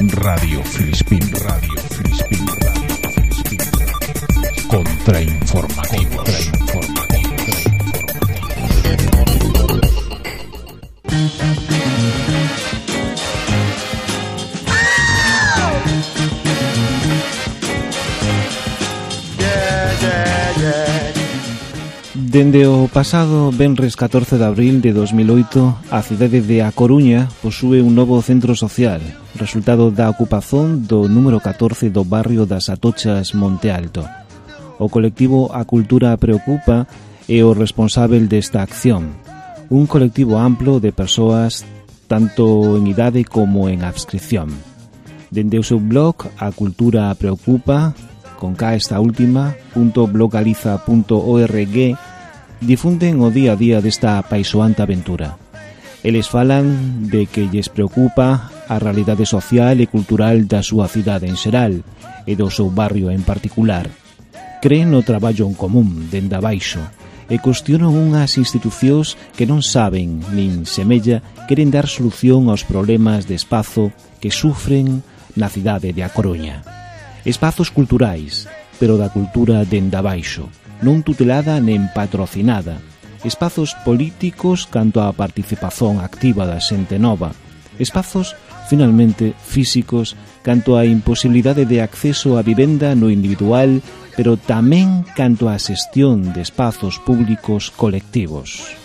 Radio Filispín Radio Filispín Radio Filispin. Contrainformativos. Contrainformativos. Dende o pasado venres 14 de abril de 2008, a cidade de A Coruña posúe un novo centro social, resultado da ocupación do número 14 do barrio das Atochas Monte Alto. O colectivo A Cultura Preocupa é o responsável desta acción, un colectivo amplo de persoas tanto en idade como en abscripción. Dende o seu blog A Cultura Preocupa, con K esta última, .blogaliza.org, difunden o día a día desta paisoante aventura. Eles falan de que lles preocupa a realidade social e cultural da súa cidade en xeral e do seu barrio en particular. Creen no traballo en común, dende abaixo, e cuestionan unhas institucións que non saben, nin semella, queren dar solución aos problemas de espazo que sufren na cidade de A Coruña. Espazos culturais, pero da cultura dende abaixo, non tutelada nen patrocinada. Espazos políticos canto á participación activa da xente nova. Espazos finalmente físicos canto á imposibilidade de acceso á vivenda no individual, pero tamén canto á xestión de espazos públicos colectivos.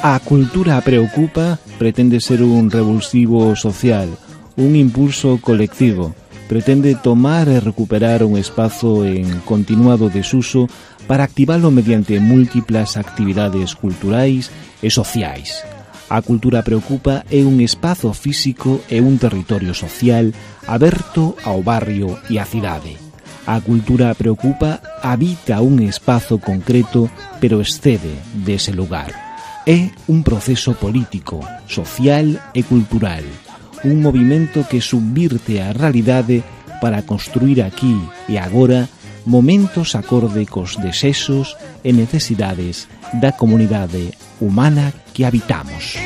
A cultura preocupa pretende ser un revulsivo social, un impulso colectivo. Pretende tomar e recuperar un espazo en continuado desuso para activalo mediante múltiplas actividades culturais e sociais. A cultura preocupa é un espazo físico e un territorio social aberto ao barrio e á cidade. A cultura preocupa habita un espazo concreto, pero excede dese lugar. É un proceso político, social e cultural, un movimento que subvirte a realidade para construir aquí e agora momentos acorde cos desexos e necesidades da comunidade humana que habitamos.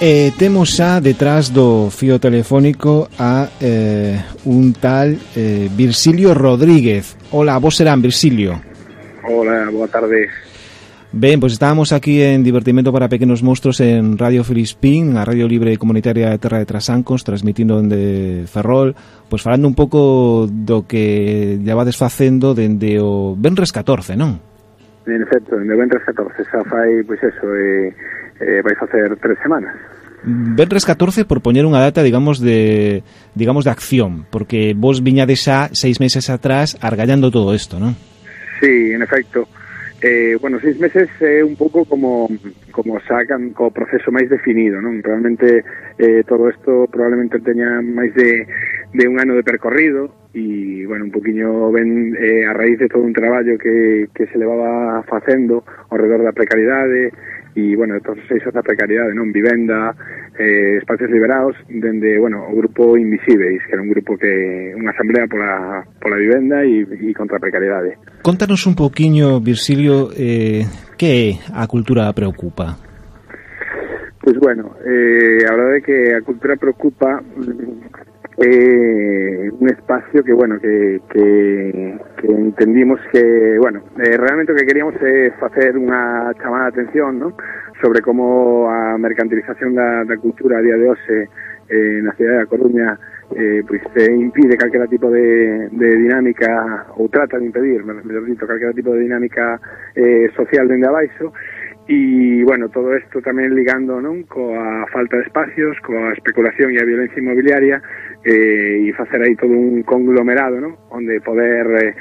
E temos xa detrás do fío telefónico a eh, un tal eh, Virsilio Rodríguez. Hola, vos serán Virsilio. Hola, boa tarde. Ben, pois estábamos aquí en Divertimento para Pequenos Monstros en Radio Filispín, a Radio Libre Comunitaria de Terra de Trasancos, transmitindo dende Ferrol, pois falando un pouco do que ya va desfacendo dende o Benres 14, non? En efecto, dende o Benres 14, xa fai, pois eso, eh, eh, vais facer tres semanas. Benres 14 por poñer unha data, digamos, de digamos de acción, porque vos viñades xa seis meses atrás argallando todo isto, non? Sí, en efecto. Eh, bueno, seis meses eh, un pouco como como sacan co proceso máis definido, non? Realmente eh, todo isto probablemente teña máis de, de un ano de percorrido e, bueno, un poquinho ben eh, a raíz de todo un traballo que, que se levaba facendo ao redor da precariedade, e, bueno, todos os eixos da precariedade, non? Vivenda, eh, espacios liberados, dende, bueno, o grupo Invisíveis, que era un grupo que, unha asamblea pola, pola vivenda e, e contra a precariedade. Contanos un poquinho, Virsilio, eh, eh que a cultura preocupa? Pois pues bueno, eh, a verdade é que a cultura preocupa eh, un espacio que bueno que, que, que entendimos que bueno eh, realmente o que queríamos é facer unha chamada de atención ¿no? sobre como a mercantilización da, da cultura a día de hoxe eh, na cidade da Coruña eh, pois pues, eh, impide calquera tipo de, de dinámica ou trata de impedir, mellor dito, calquera tipo de dinámica eh, social dende abaixo E, bueno, todo isto tamén ligando non coa falta de espacios, coa especulación e a violencia inmobiliaria, eh, e facer aí todo un conglomerado, ¿no? onde poder eh,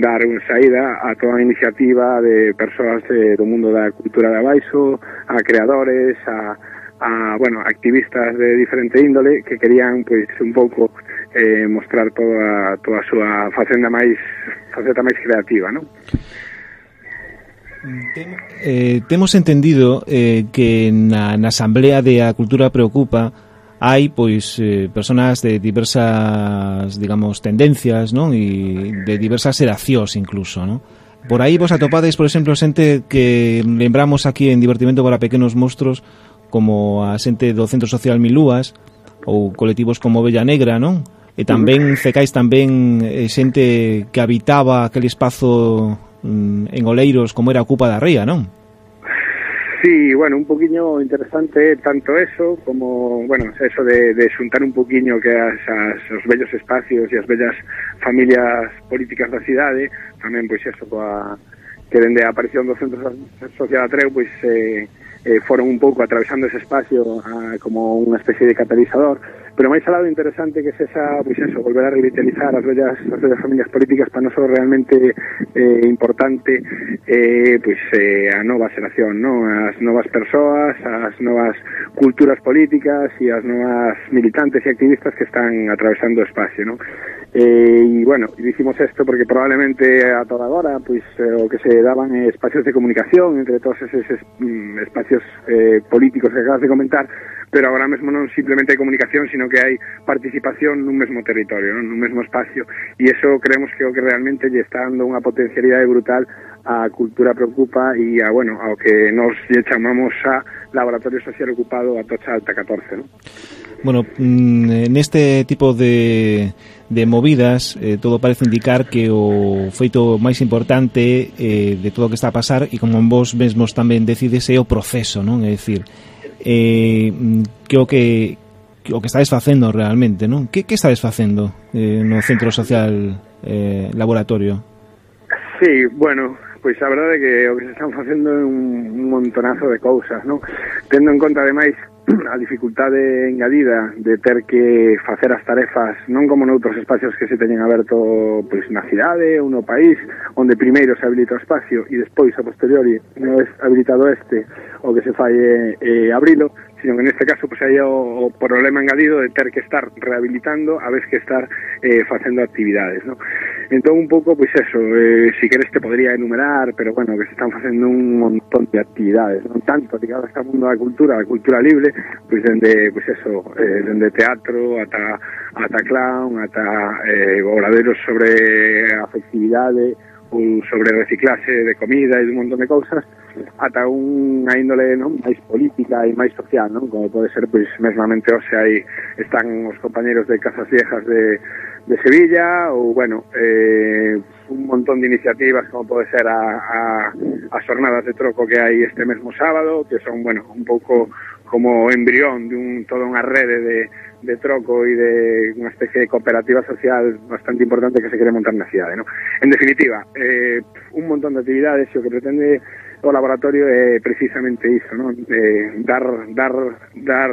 dar unha saída a toda a iniciativa de persoas eh, do mundo da cultura de abaixo, a creadores, a, a bueno, activistas de diferente índole que querían pois un pouco eh, mostrar toda, toda a súa facenda máis faceta máis creativa, non? Tem, eh, temos entendido eh, que na, na Asamblea de a Cultura Preocupa hai pois eh, personas de diversas, digamos, tendencias, non? E de diversas eracións incluso, non? Por aí vos atopades, por exemplo, xente que lembramos aquí en Divertimento para Pequenos Monstros como a xente do Centro Social Milúas ou colectivos como Bella Negra, non? E tamén cecais tamén eh, xente que habitaba aquel espazo mm, en Oleiros como era a Ocupa da Ría, non? Sí, bueno, un poquillo interesante tanto eso como, bueno, eso de, de xuntar un poquillo que as, as, os bellos espacios e as bellas familias políticas da cidade, eh, tamén, pois, eso, coa, que dende a aparición do Centro Social Atreu, pois, eh, eh, foron un pouco atravesando ese espacio a, como unha especie de catalizador, pero máis alado interesante que se esa, pois eso, volver a revitalizar as bellas, as bellas familias políticas para nosotros realmente eh, importante eh, pois eh, a nova xeración, ¿no? as novas persoas, as novas culturas políticas e as novas militantes e activistas que están atravesando espacio, ¿no? Eh, e bueno, dicimos isto porque probablemente a toda agora pois eh, o que se daban espacios de comunicación entre todos eses mm, espacios eh, políticos que acabas de comentar pero agora mesmo non simplemente hai comunicación, sino que hai participación nun mesmo territorio, non? nun mesmo espacio, e iso creemos que é o que realmente lle está dando unha potencialidade brutal a cultura preocupa e a, bueno, ao que nos lle chamamos a Laboratorio Social Ocupado a Tocha Alta 14, non? Bueno, mm, en este tipo de, de movidas eh, todo parece indicar que o feito máis importante eh, de todo o que está a pasar e como vos mesmos tamén decides é o proceso, non? É dicir, eh, mm, que o que o que estades facendo realmente, non? Que, que estades facendo eh, no Centro Social eh, Laboratorio? Sí, bueno, pois a verdade é que o que se están facendo é un, un montonazo de cousas, non? Tendo en conta, ademais, a dificultade engadida de ter que facer as tarefas non como noutros espacios que se teñen aberto pois na cidade ou no país onde primeiro se habilita o espacio e despois a posteriori non é habilitado este o que se fai é, é abrilo sino que neste caso pues, hai o, problema engadido de ter que estar rehabilitando a vez que estar eh, facendo actividades, ¿no? Entón, un pouco, pois eso, eh, si queres te podría enumerar, pero bueno, que se están facendo un montón de actividades, non tanto ligado a este mundo da cultura, da cultura libre, pois dende, pois eso, eh, dende teatro, ata, ata clown, ata eh, obraderos sobre afectividade, ou sobre reciclaxe de comida e un montón de cousas, ata unha índole non máis política e máis social, non? Como pode ser pois mesmamente hoxe aí están os compañeros de Casas Viejas de de Sevilla ou bueno, eh un montón de iniciativas como pode ser a, a, as jornadas de troco que hai este mesmo sábado, que son, bueno, un pouco como embrión de un, toda unha rede de, de troco e de unha especie de cooperativa social bastante importante que se quere montar na cidade, ¿no? En definitiva, eh, un montón de actividades e o que pretende o laboratorio é precisamente iso, non? Eh, dar dar dar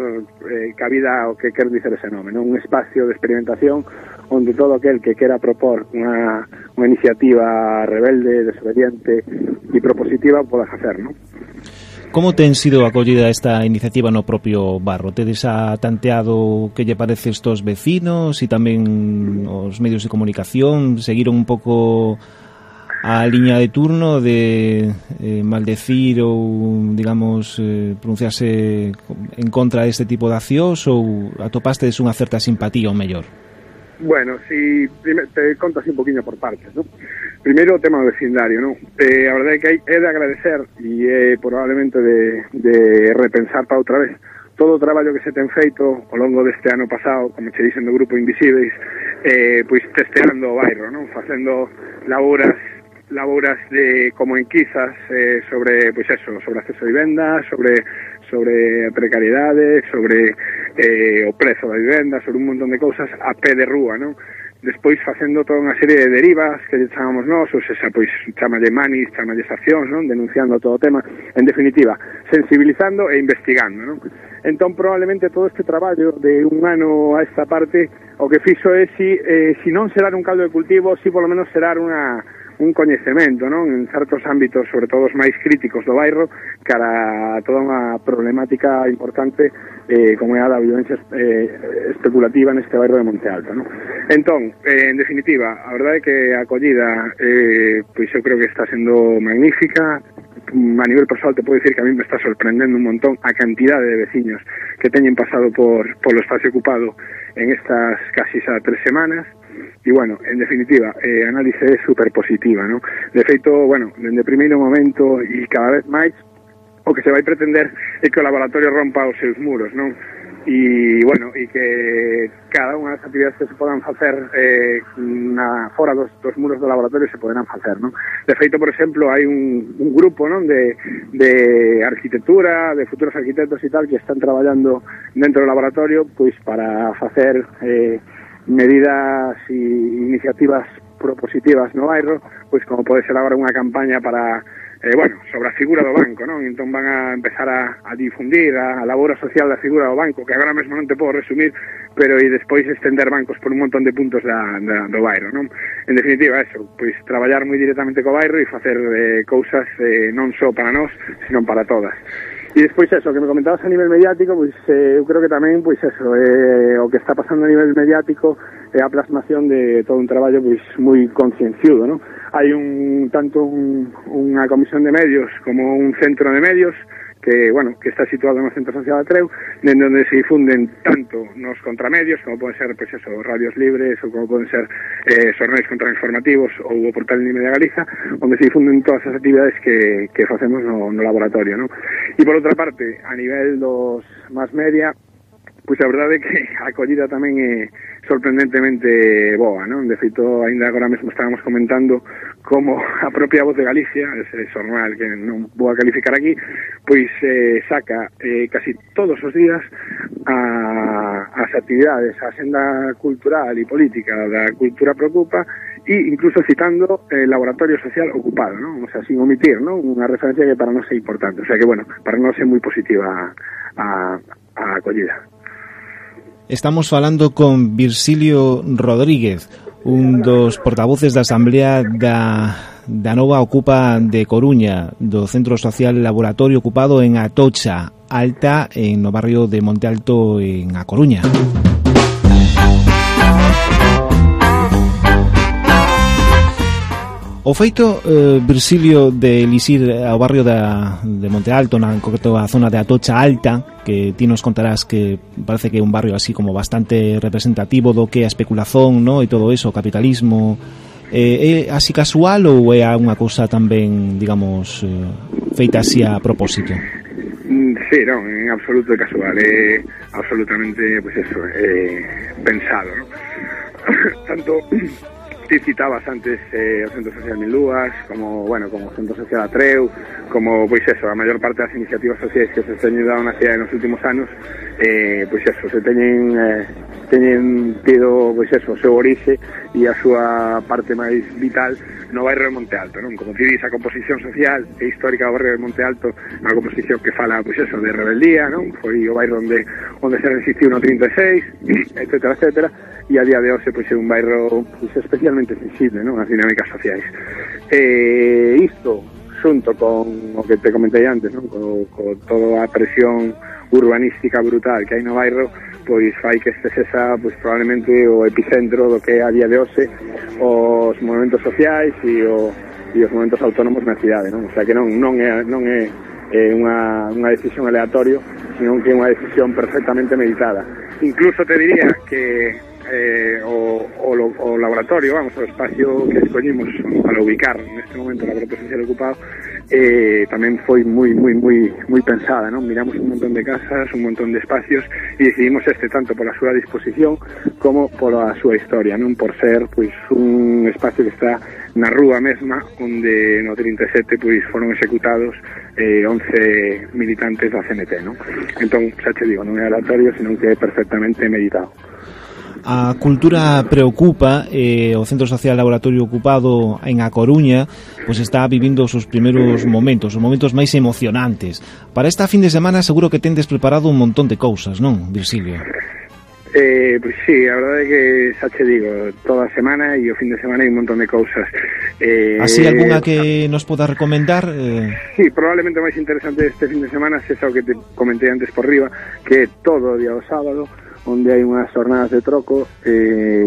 eh, cabida ao que quer dicer ese nome, non? Un espacio de experimentación onde todo aquel que quera propor unha, unha iniciativa rebelde, desobediente e propositiva poda facer, non? Como ten sido acollida esta iniciativa no propio barro? Tedes a tanteado que lle parece estos vecinos e tamén os medios de comunicación? Seguiron un pouco a liña de turno de eh, maldecir ou, digamos, eh, pronunciarse en contra deste tipo de accións ou atopastes unha certa simpatía ou mellor? Bueno, si te conto así un poquinho por partes, ¿no? Primeiro o tema do vecindario, non? Eh, a verdade é que hai, é de agradecer e probablemente de, de repensar para outra vez todo o traballo que se ten feito ao longo deste ano pasado, como che dicen do Grupo Invisibles, eh, pois testeando o bairro, non? Facendo laboras laboras de, como enquisas eh, sobre, pois pues eso, sobre acceso a vivenda, sobre sobre precariedades, precariedade, sobre eh, o prezo da vivenda, sobre un montón de cousas a pé de rúa, non? Despois facendo toda unha serie de derivas que lle chamamos nós, ou seja, pois chamalle manis, chamalle estacións, non? Denunciando todo o tema, en definitiva, sensibilizando e investigando, non? Entón, probablemente todo este traballo de un ano a esta parte, o que fixo é si, eh, si non será un caldo de cultivo, si polo menos será unha, un coñecemento non en certos ámbitos, sobre todo os máis críticos do bairro, cara a toda unha problemática importante eh, como é a da violencia eh, especulativa neste bairro de Monte Alto. Non? Entón, eh, en definitiva, a verdade é que a acollida eh, pois eu creo que está sendo magnífica, a nivel personal te puedo decir que a mí me está sorprendendo un montón a cantidad de veciños que teñen pasado por, por lo espacio ocupado en estas casi xa tres semanas E, bueno, en definitiva, eh, a análise é super positiva, non? De feito, bueno, dende primeiro momento e cada vez máis, o que se vai pretender é que o laboratorio rompa os seus muros, non? e, bueno, e que cada unha das actividades que se podan facer eh, na, fora dos, dos muros do laboratorio se poderán facer, non? De feito, por exemplo, hai un, un grupo non de, de arquitectura, de futuros arquitectos e tal, que están traballando dentro do laboratorio pois para facer eh, medidas e iniciativas propositivas no bairro, pois como pode ser agora unha campaña para eh, bueno, sobre a figura do banco, non? Entón van a empezar a, a difundir a, a labora social da figura do banco, que agora mesmo non te podo resumir, pero e despois estender bancos por un montón de puntos da, da, do bairro, non? En definitiva, eso, pois traballar moi directamente co bairro e facer eh, cousas eh, non só para nós, sino para todas. E despois eso, que me comentabas a nivel mediático, pois eh, eu creo que tamén pois eso, eh, o que está pasando a nivel mediático é eh, a plasmación de todo un traballo pois moi concienciudo, ¿no? Hai un tanto un, unha comisión de medios como un centro de medios que, bueno, que está situado no Centro Social de Treu, en donde se difunden tanto nos contramedios, como poden ser, pues eso, radios libres, ou como poden ser eh, sorneos contrainformativos ou o portal Nime de Galiza, onde se difunden todas as actividades que, que facemos no, no laboratorio, ¿no? E por outra parte, a nivel dos más media, Pois a verdade é que a acollida tamén é sorprendentemente boa, non? De feito, ainda agora mesmo estábamos comentando como a propia Voz de Galicia, ese xornal que non vou a calificar aquí, pois eh, saca eh, casi todos os días a, as actividades, a senda cultural e política da cultura preocupa e incluso citando el laboratorio social ocupado, ¿no? O sea, sin omitir, ¿no? Unha referencia que para nós é importante. O sea que, bueno, para nós é moi positiva a, a acollida. Estamos falando con Virgilio Rodríguez, un dos portavoces da Asamblea da, da Nova Ocupa de Coruña, do Centro Social Laboratorio ocupado en Atocha, Alta, en no barrio de Monte Alto, en A Coruña. O feito, eh, Virxilio, de elixir ao barrio da, de Monte Alto, na, en concreto a zona de Atocha Alta, que ti nos contarás que parece que é un barrio así como bastante representativo do que a especulación no? e todo eso, o capitalismo, eh, é así casual ou é unha cousa tamén, digamos, eh, feita así a propósito? Mm, sí, non, en absoluto casual, é absolutamente, pues eso, eh, pensado, ¿no? Tanto Sí, citabas antes eh, o Centro Social Mil Lúas, como, bueno, como Centro Social Atreu, como, pois eso, a maior parte das iniciativas sociais que se teñen dado na cidade nos últimos anos, eh, pois eso, se teñen, eh, teñen tido, pois eso, o seu orixe e a súa parte máis vital no bairro de Monte Alto, non? Como ti dis, a composición social e histórica do Barrio de Monte Alto, unha composición que fala, pois eso, de rebeldía, non? Foi o bairro onde onde se resistiu no 36, etcétera, etcétera, e a día de hoxe pois, é un bairro pois, especialmente sensible non? as dinámicas sociais. E eh, isto, xunto con o que te comentei antes, non? Co, co toda a presión urbanística brutal que hai no bairro, pois fai que este sexa pois, probablemente o epicentro do que é a día de hoxe os movimentos sociais e, o, e os movimentos autónomos na cidade, non? O sea que non, non é, non é eh, unha, unha decisión aleatorio, senón que é unha decisión perfectamente meditada. Incluso te diría que eh, o, o, o laboratorio, vamos, o espacio que escoñimos para ubicar neste momento o laboratorio social ocupado, eh, tamén foi moi moi moi moi pensada, non? Miramos un montón de casas, un montón de espacios e decidimos este tanto pola súa disposición como pola súa historia, non? Por ser pois un espacio que está na rúa mesma onde no 37 pois foron executados eh, 11 militantes da CNT, non? Entón, xa te digo, non é aleatorio, senón que é perfectamente meditado. A cultura preocupa eh, o Centro Social Laboratorio Ocupado en A Coruña pois está vivindo os seus primeiros momentos, os momentos máis emocionantes. Para esta fin de semana seguro que tendes preparado un montón de cousas, non, Virgilio? Eh, pues sí, a verdade é que xa che digo, toda a semana e o fin de semana hai un montón de cousas. Eh, Así alguna que nos poda recomendar? Eh... Sí, probablemente o máis interesante este fin de semana é xa o que te comentei antes por riba, que todo o día o sábado, onde hai unhas jornadas de troco eh,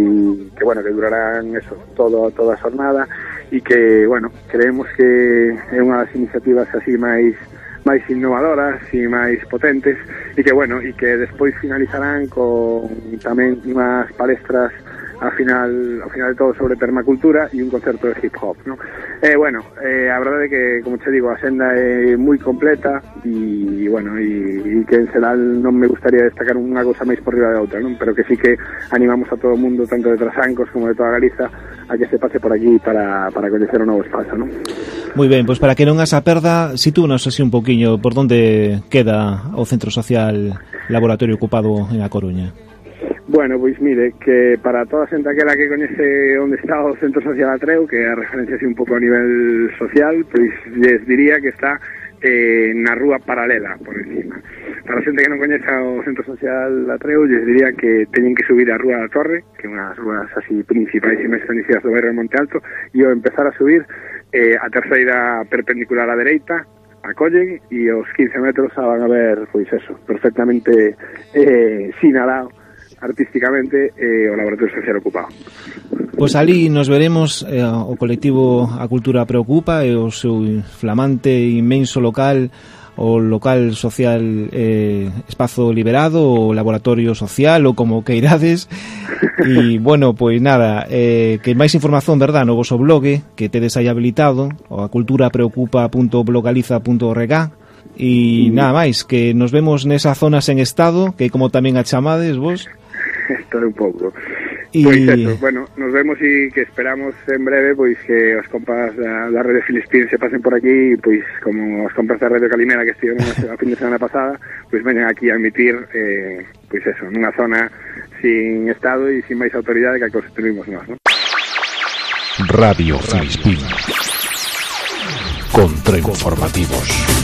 que, bueno, que durarán eso, todo, toda a jornada e que, bueno, creemos que é unha das iniciativas así máis máis innovadoras e máis potentes e que, bueno, e que despois finalizarán con tamén unhas palestras ao final ao final de todo sobre permacultura e un concerto de hip hop, ¿no? Eh, bueno, eh, a verdade que, como che digo, a senda é moi completa e, bueno, e que en xeral non me gustaría destacar unha cosa máis por riba de outra, non? Pero que sí que animamos a todo o mundo, tanto de Trasancos como de toda Galiza, a que se pase por aquí para, para coñecer o novo espazo, non? Moi ben, pois para que non as a perda, sitúanos así un poquinho por onde queda o Centro Social Laboratorio Ocupado en A Coruña. Bueno, pois mire, que para toda a xente aquela que coñece onde está o Centro Social Atreu, que a referencia así un pouco a nivel social, pois les diría que está eh, na rúa paralela por encima para a xente que non coñeza o Centro Social da Treu lles diría que teñen que subir a Rúa da Torre que é unha das rúas así principais e máis conhecidas do bairro de Monte Alto e ao empezar a subir eh, a terceira perpendicular á dereita acollen e aos 15 metros a van a ver pois eso, perfectamente eh, sinalado artísticamente eh, o laboratorio social ocupado. Pois ali nos veremos eh, o colectivo A Cultura Preocupa e o seu flamante e inmenso local o local social eh, Espazo Liberado, o Laboratorio Social ou como que irades e bueno, pois nada eh, que máis información, verdad, no vosso blog que tedes aí habilitado o aculturapreocupa.blogaliza.org e nada máis que nos vemos nesa zona sen estado que como tamén a chamades vos. Estar un pouco. Y... Pois eso, bueno, nos vemos e que esperamos en breve pois que os compas da, da Rede Filispín se pasen por aquí pois como os compas da Radio Calimera que estiveron a fin de semana pasada pois veñan aquí a emitir eh, pois eso, nunha zona sin Estado e sin máis autoridade que a que construimos nós, ¿no? Radio Filispín Contrainformativos